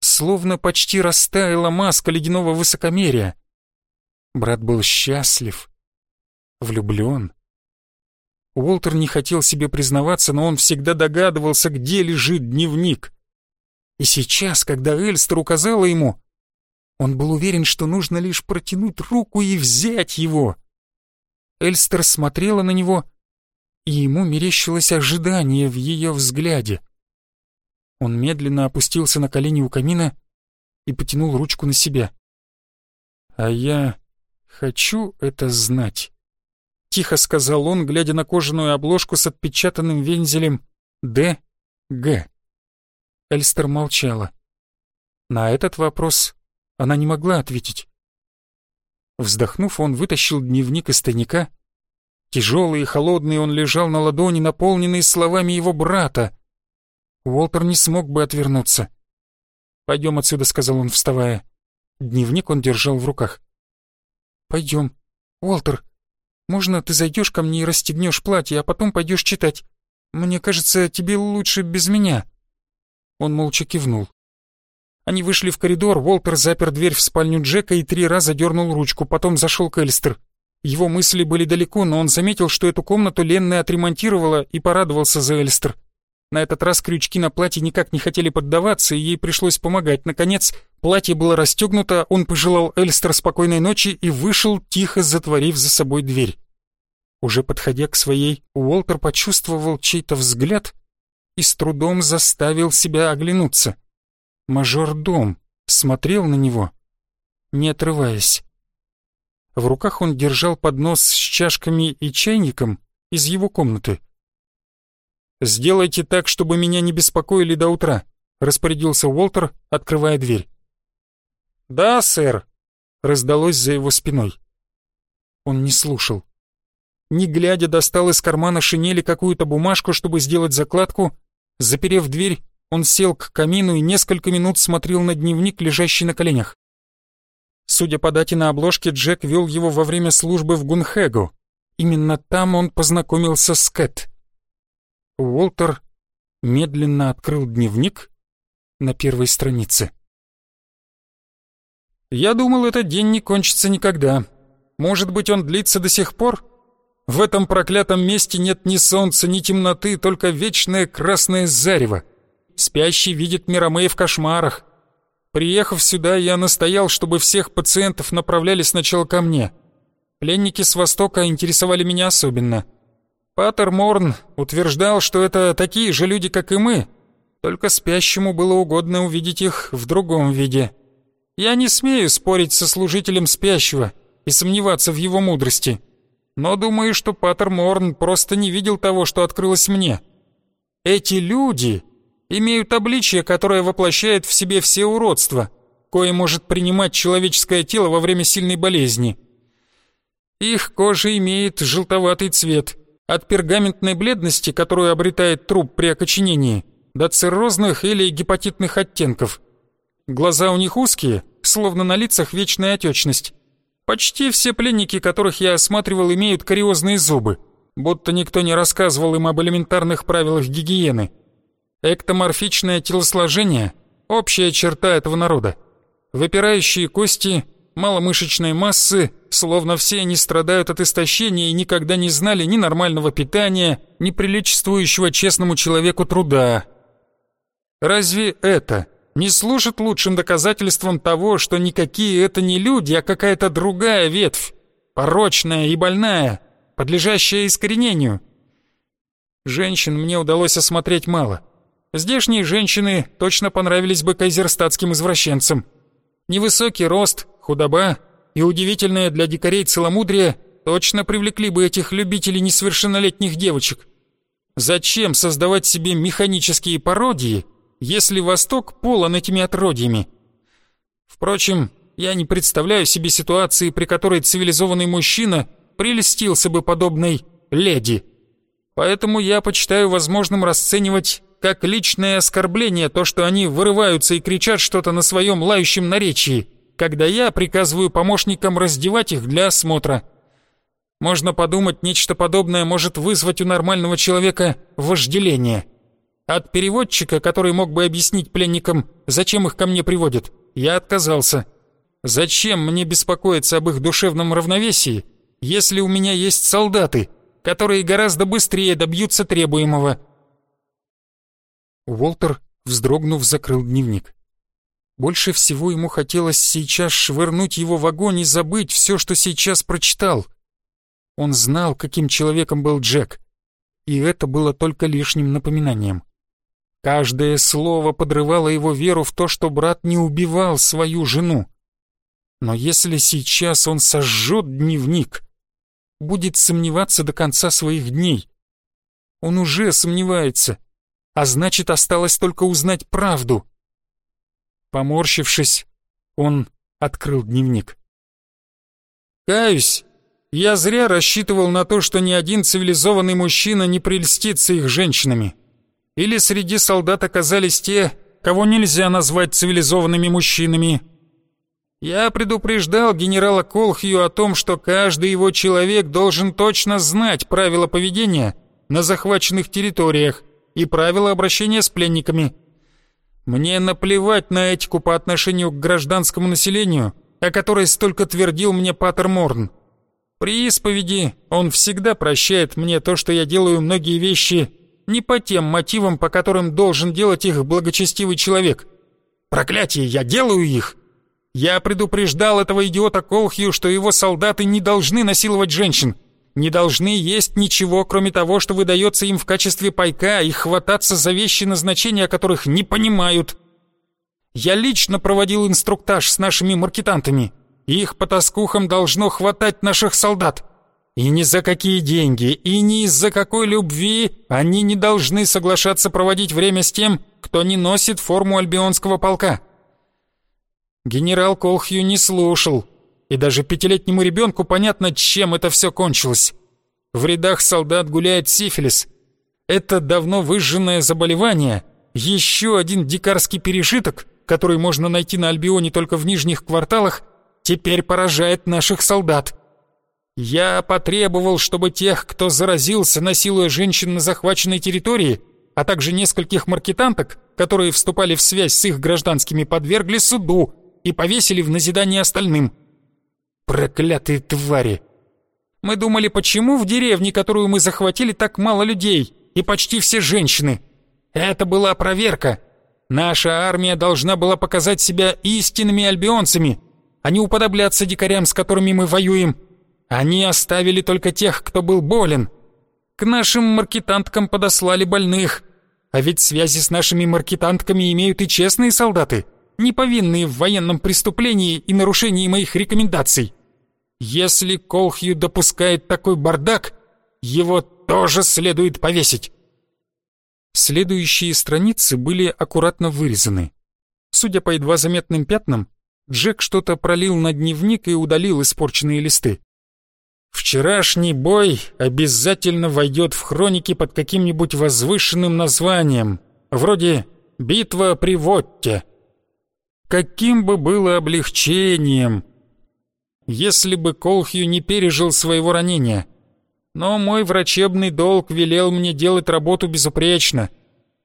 Словно почти растаяла маска ледяного высокомерия. Брат был счастлив, влюблен. Уолтер не хотел себе признаваться, но он всегда догадывался, где лежит дневник. И сейчас, когда Эльстер указала ему, он был уверен, что нужно лишь протянуть руку и взять его. Эльстер смотрела на него, и ему мерещилось ожидание в ее взгляде. Он медленно опустился на колени у камина и потянул ручку на себя. «А я хочу это знать», — тихо сказал он, глядя на кожаную обложку с отпечатанным вензелем «Д. Г». Эльстер молчала. На этот вопрос она не могла ответить. Вздохнув, он вытащил дневник из тайника. Тяжелый и холодный он лежал на ладони, наполненный словами его брата. Уолтер не смог бы отвернуться. «Пойдем отсюда», — сказал он, вставая. Дневник он держал в руках. «Пойдем. Уолтер, можно ты зайдешь ко мне и расстегнешь платье, а потом пойдешь читать? Мне кажется, тебе лучше без меня». Он молча кивнул. Они вышли в коридор, Уолтер запер дверь в спальню Джека и три раза дернул ручку, потом зашел к Эльстер. Его мысли были далеко, но он заметил, что эту комнату Ленная отремонтировала и порадовался за Эльстер. На этот раз крючки на платье никак не хотели поддаваться, и ей пришлось помогать. Наконец, платье было расстегнуто, он пожелал Эльстер спокойной ночи и вышел, тихо затворив за собой дверь. Уже подходя к своей, Уолтер почувствовал чей-то взгляд и с трудом заставил себя оглянуться. Мажор-дом смотрел на него, не отрываясь. В руках он держал поднос с чашками и чайником из его комнаты. «Сделайте так, чтобы меня не беспокоили до утра», — распорядился Уолтер, открывая дверь. «Да, сэр», — раздалось за его спиной. Он не слушал. Не глядя, достал из кармана шинели какую-то бумажку, чтобы сделать закладку. Заперев дверь, он сел к камину и несколько минут смотрел на дневник, лежащий на коленях. Судя по дате на обложке, Джек вел его во время службы в Гунхэгу. Именно там он познакомился с Кэт. Уолтер медленно открыл дневник на первой странице. «Я думал, этот день не кончится никогда. Может быть, он длится до сих пор? В этом проклятом месте нет ни солнца, ни темноты, только вечное красное зарево. Спящий видит Миромей в кошмарах. Приехав сюда, я настоял, чтобы всех пациентов направляли сначала ко мне. Пленники с Востока интересовали меня особенно. Патер Морн утверждал, что это такие же люди, как и мы, только спящему было угодно увидеть их в другом виде. Я не смею спорить со служителем спящего и сомневаться в его мудрости, но думаю, что Патер Морн просто не видел того, что открылось мне. Эти люди имеют обличие, которое воплощает в себе все уродства, кое может принимать человеческое тело во время сильной болезни. Их кожа имеет желтоватый цвет, от пергаментной бледности, которую обретает труп при окоченении, до циррозных или гепатитных оттенков. Глаза у них узкие, словно на лицах вечная отечность. Почти все пленники, которых я осматривал, имеют кариозные зубы, будто никто не рассказывал им об элементарных правилах гигиены. Эктоморфичное телосложение – общая черта этого народа. Выпирающие кости, маломышечной массы, словно все они страдают от истощения и никогда не знали ни нормального питания, ни приличествующего честному человеку труда. Разве это не служит лучшим доказательством того, что никакие это не люди, а какая-то другая ветвь, порочная и больная, подлежащая искоренению? Женщин мне удалось осмотреть мало – Здешние женщины точно понравились бы кайзерстатским извращенцам. Невысокий рост, худоба и удивительное для дикарей целомудрие точно привлекли бы этих любителей несовершеннолетних девочек. Зачем создавать себе механические пародии, если Восток полон этими отродьями? Впрочем, я не представляю себе ситуации, при которой цивилизованный мужчина прелестился бы подобной леди. Поэтому я почитаю возможным расценивать как личное оскорбление то, что они вырываются и кричат что-то на своем лающем наречии, когда я приказываю помощникам раздевать их для осмотра. Можно подумать, нечто подобное может вызвать у нормального человека вожделение. От переводчика, который мог бы объяснить пленникам, зачем их ко мне приводят, я отказался. Зачем мне беспокоиться об их душевном равновесии, если у меня есть солдаты, которые гораздо быстрее добьются требуемого?» Уолтер, вздрогнув, закрыл дневник. Больше всего ему хотелось сейчас швырнуть его в огонь и забыть все, что сейчас прочитал. Он знал, каким человеком был Джек, и это было только лишним напоминанием. Каждое слово подрывало его веру в то, что брат не убивал свою жену. Но если сейчас он сожжет дневник, будет сомневаться до конца своих дней. Он уже сомневается — а значит, осталось только узнать правду. Поморщившись, он открыл дневник. «Каюсь, я зря рассчитывал на то, что ни один цивилизованный мужчина не прельстится их женщинами. Или среди солдат оказались те, кого нельзя назвать цивилизованными мужчинами. Я предупреждал генерала Колхью о том, что каждый его человек должен точно знать правила поведения на захваченных территориях и правила обращения с пленниками. Мне наплевать на этику по отношению к гражданскому населению, о которой столько твердил мне Паттер Морн. При исповеди он всегда прощает мне то, что я делаю многие вещи не по тем мотивам, по которым должен делать их благочестивый человек. Проклятие, я делаю их. Я предупреждал этого идиота Колхью, что его солдаты не должны насиловать женщин, не должны есть ничего, кроме того, что выдается им в качестве пайка, и хвататься за вещи назначения, которых не понимают. Я лично проводил инструктаж с нашими маркетантами. Их потаскухам должно хватать наших солдат. И ни за какие деньги, и ни из-за какой любви они не должны соглашаться проводить время с тем, кто не носит форму альбионского полка. Генерал Колхью не слушал, и даже пятилетнему ребенку понятно, чем это все кончилось. В рядах солдат гуляет сифилис. Это давно выжженное заболевание, еще один дикарский пережиток, который можно найти на Альбионе только в нижних кварталах, теперь поражает наших солдат. Я потребовал, чтобы тех, кто заразился, насилуя женщин на захваченной территории, а также нескольких маркетанток, которые вступали в связь с их гражданскими, подвергли суду и повесили в назидание остальным. Проклятые твари! Мы думали, почему в деревне, которую мы захватили, так мало людей, и почти все женщины. Это была проверка. Наша армия должна была показать себя истинными альбионцами, а не уподобляться дикарям, с которыми мы воюем. Они оставили только тех, кто был болен. К нашим маркетанткам подослали больных. А ведь связи с нашими маркетантками имеют и честные солдаты, не повинные в военном преступлении и нарушении моих рекомендаций. Если Колхью допускает такой бардак, его тоже следует повесить. Следующие страницы были аккуратно вырезаны. Судя по едва заметным пятнам, Джек что-то пролил на дневник и удалил испорченные листы. Вчерашний бой обязательно войдет в хроники под каким-нибудь возвышенным названием, вроде «Битва при Вотте». Каким бы было облегчением, если бы Колхью не пережил своего ранения. Но мой врачебный долг велел мне делать работу безупречно,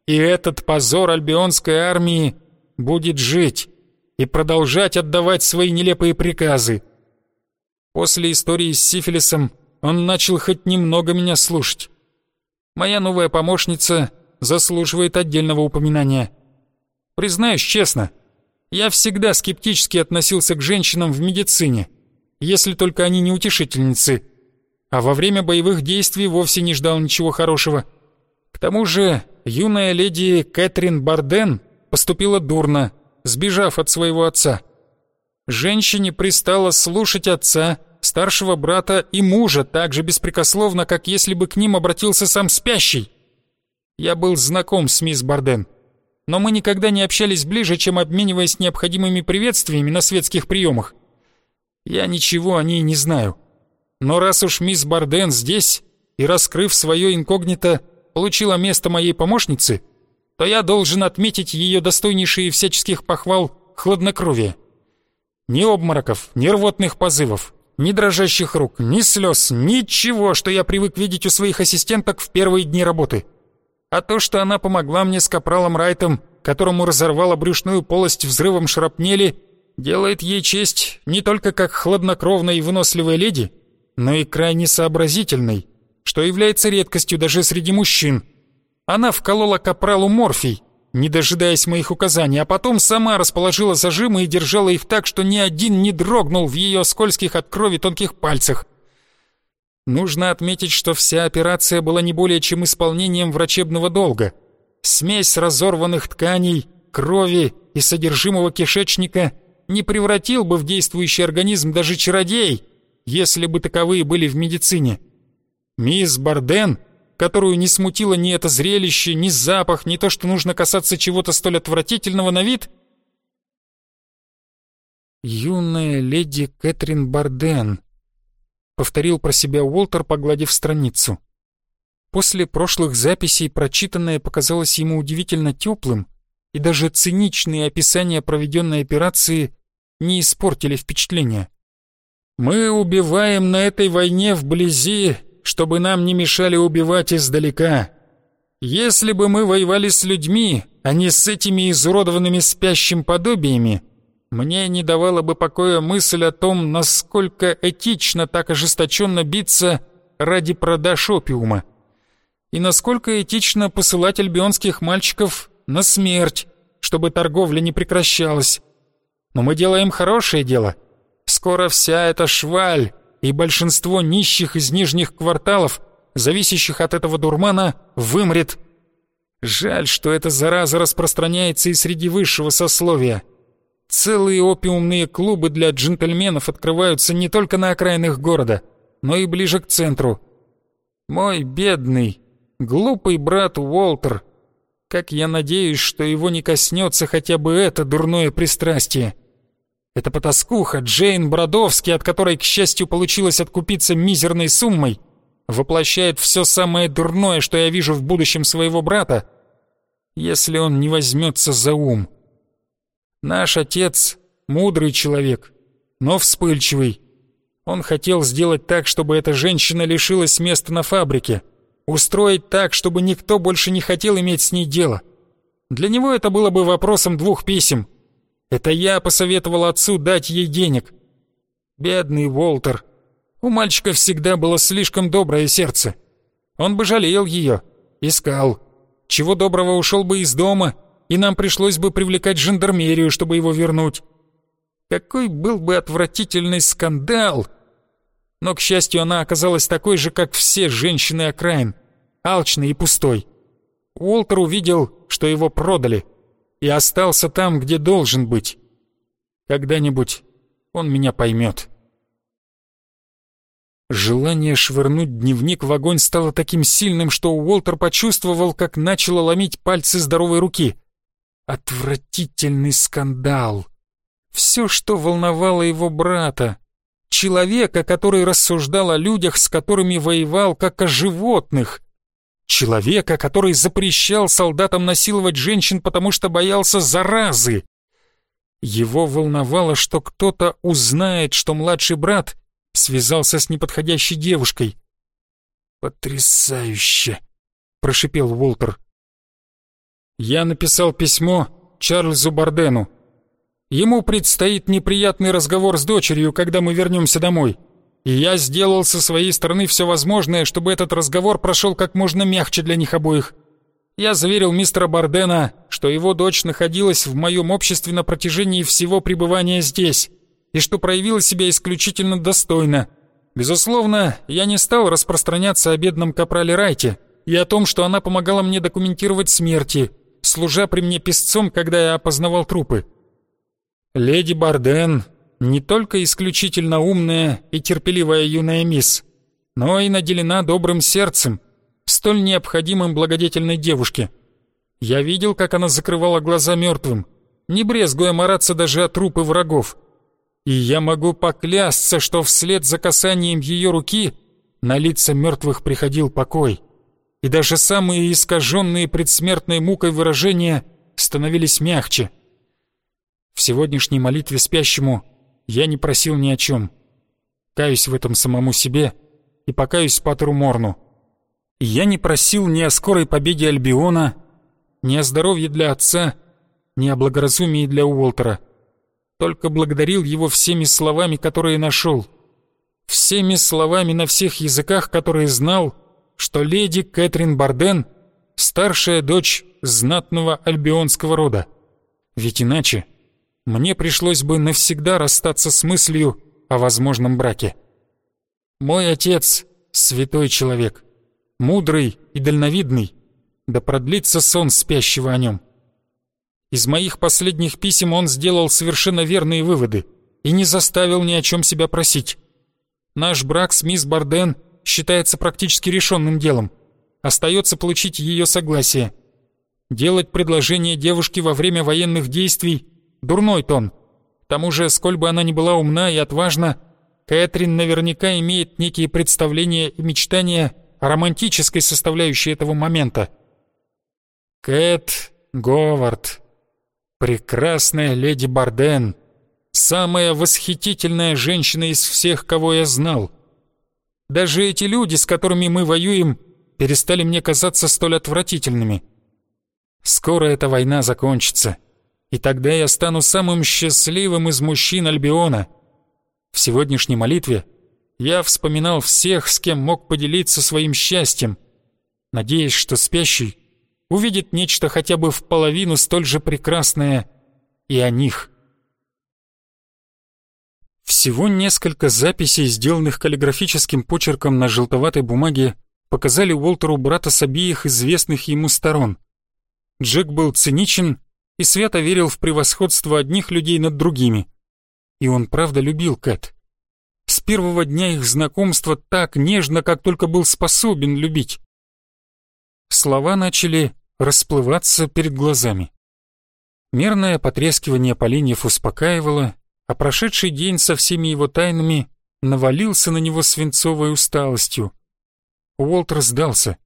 и этот позор альбионской армии будет жить и продолжать отдавать свои нелепые приказы. После истории с сифилисом он начал хоть немного меня слушать. Моя новая помощница заслуживает отдельного упоминания. Признаюсь честно, я всегда скептически относился к женщинам в медицине, если только они не утешительницы, а во время боевых действий вовсе не ждал ничего хорошего. К тому же юная леди Кэтрин Барден поступила дурно, сбежав от своего отца. Женщине пристало слушать отца, старшего брата и мужа так же беспрекословно, как если бы к ним обратился сам спящий. Я был знаком с мисс Барден, но мы никогда не общались ближе, чем обмениваясь необходимыми приветствиями на светских приемах. Я ничего о ней не знаю. Но раз уж мисс Барден здесь и, раскрыв свое инкогнито, получила место моей помощницы, то я должен отметить ее достойнейшие всяческих похвал хладнокровие. Ни обмороков, ни рвотных позывов, ни дрожащих рук, ни слез, ничего, что я привык видеть у своих ассистенток в первые дни работы. А то, что она помогла мне с капралом Райтом, которому разорвала брюшную полость взрывом шрапнели, делает ей честь не только как хладнокровной и выносливой леди, но и крайне сообразительной, что является редкостью даже среди мужчин — она вколола капралу морфий, не дожидаясь моих указаний, а потом сама расположила зажимы и держала их так, что ни один не дрогнул в ее скользких от крови тонких пальцах. Нужно отметить, что вся операция была не более чем исполнением врачебного долга. Смесь разорванных тканей, крови и содержимого кишечника не превратил бы в действующий организм даже чародей, если бы таковые были в медицине. Мисс Барден которую не смутило ни это зрелище, ни запах, ни то, что нужно касаться чего-то столь отвратительного на вид? «Юная леди Кэтрин Барден», — повторил про себя Уолтер, погладив страницу. После прошлых записей прочитанное показалось ему удивительно теплым и даже циничные описания проведенной операции не испортили впечатление. «Мы убиваем на этой войне вблизи, чтобы нам не мешали убивать издалека. Если бы мы воевали с людьми, а не с этими изуродованными спящим подобиями, мне не давала бы покоя мысль о том, насколько этично так ожесточенно биться ради продаж опиума. И насколько этично посылать альбионских мальчиков на смерть, чтобы торговля не прекращалась. Но мы делаем хорошее дело. Скоро вся эта шваль и большинство нищих из нижних кварталов, зависящих от этого дурмана, вымрет. Жаль, что эта зараза распространяется и среди высшего сословия. Целые опиумные клубы для джентльменов открываются не только на окраинах города, но и ближе к центру. Мой бедный, глупый брат Уолтер как я надеюсь, что его не коснется хотя бы это дурное пристрастие. Эта потаскуха Джейн Бродовский, от которой, к счастью, получилось откупиться мизерной суммой, воплощает все самое дурное, что я вижу в будущем своего брата, если он не возьмется за ум. Наш отец — мудрый человек, но вспыльчивый. Он хотел сделать так, чтобы эта женщина лишилась места на фабрике — Устроить так, чтобы никто больше не хотел иметь с ней дело. Для него это было бы вопросом двух писем. Это я посоветовал отцу дать ей денег. Бедный Уолтер. У мальчика всегда было слишком доброе сердце. Он бы жалел ее, искал. Чего доброго ушел бы из дома, и нам пришлось бы привлекать жандармерию, чтобы его вернуть. Какой был бы отвратительный скандал, но, к счастью, она оказалась такой же, как все женщины окраин, алчной и пустой. Уолтер увидел, что его продали, и остался там, где должен быть. Когда-нибудь он меня поймет. Желание швырнуть дневник в огонь стало таким сильным, что Уолтер почувствовал, как начало ломить пальцы здоровой руки. Отвратительный скандал. Все, что волновало его брата, Человека, который рассуждал о людях, с которыми воевал, как о животных. Человека, который запрещал солдатам насиловать женщин, потому что боялся заразы. Его волновало, что кто-то узнает, что младший брат связался с неподходящей девушкой. «Потрясающе!» — прошипел Уолтер. «Я написал письмо Чарльзу Бардену. Ему предстоит неприятный разговор с дочерью, когда мы вернемся домой. И я сделал со своей стороны все возможное, чтобы этот разговор прошел как можно мягче для них обоих. Я заверил мистера Бардена, что его дочь находилась в моем обществе на протяжении всего пребывания здесь, и что проявила себя исключительно достойно. Безусловно, я не стал распространяться о бедном капрале Райте и о том, что она помогала мне документировать смерти, служа при мне песцом, когда я опознавал трупы. Леди Барден не только исключительно умная и терпеливая юная мисс, но и наделена добрым сердцем, столь необходимым благодетельной девушке. Я видел, как она закрывала глаза мертвым, не брезгуя мараться даже от трупы врагов. И я могу поклясться, что вслед за касанием ее руки на лица мертвых приходил покой, и даже самые искаженные предсмертной мукой выражения становились мягче — в сегодняшней молитве спящему я не просил ни о чем. Каюсь в этом самому себе и покаюсь Патру Морну. я не просил ни о скорой победе Альбиона, ни о здоровье для отца, ни о благоразумии для Уолтера. Только благодарил его всеми словами, которые нашел. Всеми словами на всех языках, которые знал, что леди Кэтрин Барден — старшая дочь знатного альбионского рода. Ведь иначе мне пришлось бы навсегда расстаться с мыслью о возможном браке. Мой отец — святой человек, мудрый и дальновидный, да продлится сон спящего о нем. Из моих последних писем он сделал совершенно верные выводы и не заставил ни о чем себя просить. Наш брак с мисс Барден считается практически решенным делом. Остается получить ее согласие. Делать предложение девушке во время военных действий Дурной тон. К тому же, сколь бы она ни была умна и отважна, Кэтрин наверняка имеет некие представления и мечтания о романтической составляющей этого момента. Кэт Говард. Прекрасная леди Барден, самая восхитительная женщина из всех, кого я знал. Даже эти люди, с которыми мы воюем, перестали мне казаться столь отвратительными. Скоро эта война закончится, и тогда я стану самым счастливым из мужчин Альбиона. В сегодняшней молитве я вспоминал всех, с кем мог поделиться своим счастьем, надеясь, что спящий увидит нечто хотя бы в половину столь же прекрасное и о них. Всего несколько записей, сделанных каллиграфическим почерком на желтоватой бумаге, показали Уолтеру брата с обеих известных ему сторон. Джек был циничен и свято верил в превосходство одних людей над другими. И он правда любил Кэт. С первого дня их знакомства так нежно, как только был способен любить. Слова начали расплываться перед глазами. Мерное потрескивание поленьев успокаивало, а прошедший день со всеми его тайнами навалился на него свинцовой усталостью. Уолтер сдался.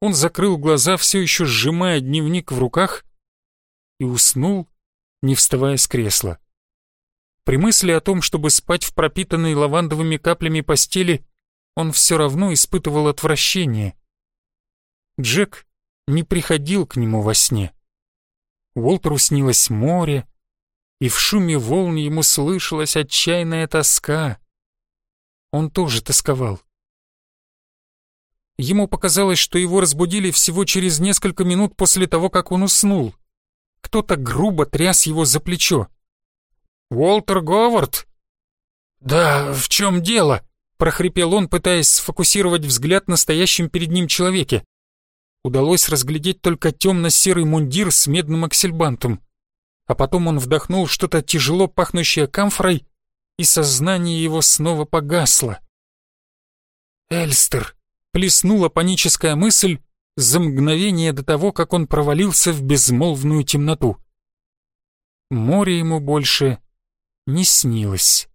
Он закрыл глаза, все еще сжимая дневник в руках, и уснул, не вставая с кресла. При мысли о том, чтобы спать в пропитанной лавандовыми каплями постели, он все равно испытывал отвращение. Джек не приходил к нему во сне. Уолтеру снилось море, и в шуме волн ему слышалась отчаянная тоска. Он тоже тосковал. Ему показалось, что его разбудили всего через несколько минут после того, как он уснул. Кто-то грубо тряс его за плечо. «Уолтер Говард?» «Да, в чем дело?» — прохрипел он, пытаясь сфокусировать взгляд на стоящем перед ним человеке. Удалось разглядеть только темно-серый мундир с медным аксельбантом. А потом он вдохнул что-то тяжело пахнущее камфорой, и сознание его снова погасло. «Эльстер!» плеснула паническая мысль за мгновение до того, как он провалился в безмолвную темноту. Море ему больше не снилось.